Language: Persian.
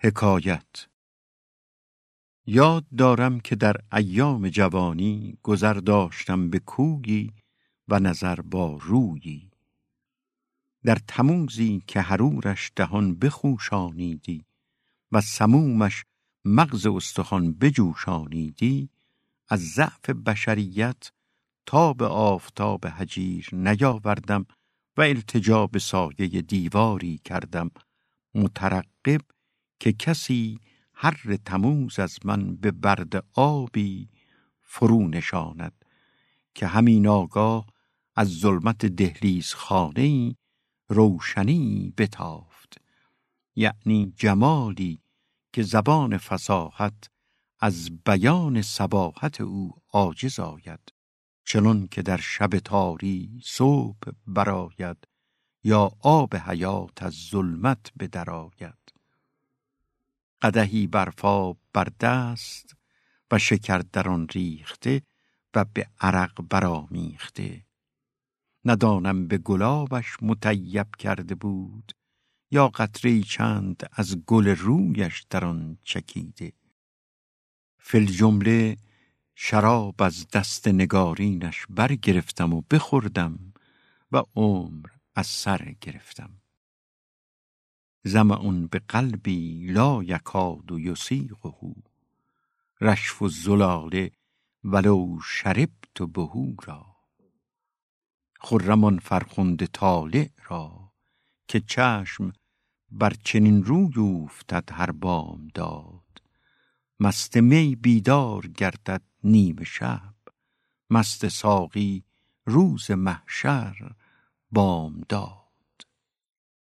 حکایت. یاد دارم که در ایام جوانی گذر داشتم به کویی و نظر با رویی. در تموزی که حرورش دهان بخوشانیدی و سمومش مغز استخوان بجوشانیدی از ضعف بشریت تا به آفتاب هجیر نیاوردم و التجا به سایه دیواری کردم مترقب که کسی هر تموز از من به برد آبی فرو نشاند که همین آگاه از ظلمت دهلیز خانه روشنی بتافت. یعنی جمالی که زبان فساحت از بیان سباحت او عاجز آید. چنان که در شب تاری صبح براید یا آب حیات از ظلمت بدرآید قدهی برفا بر دست و شکر در آن ریخته و به عرق برامیخته ندانم به گلابش مطیب کرده بود یا قطره چند از گل رویش در آن چکیده. فل جمله شراب از دست نگارینش برگرفتم و بخوردم و عمر از سر گرفتم. اون به قلبی لا یکاد و یسیغه رشف و زلاله ولو شربت بهورا. خرم آن فرخنده طالع را که چشم بر چنین روی اوفتد هر بام داد. مست می بیدار گردد نیم شب مست ساقی روز محشر بام داد.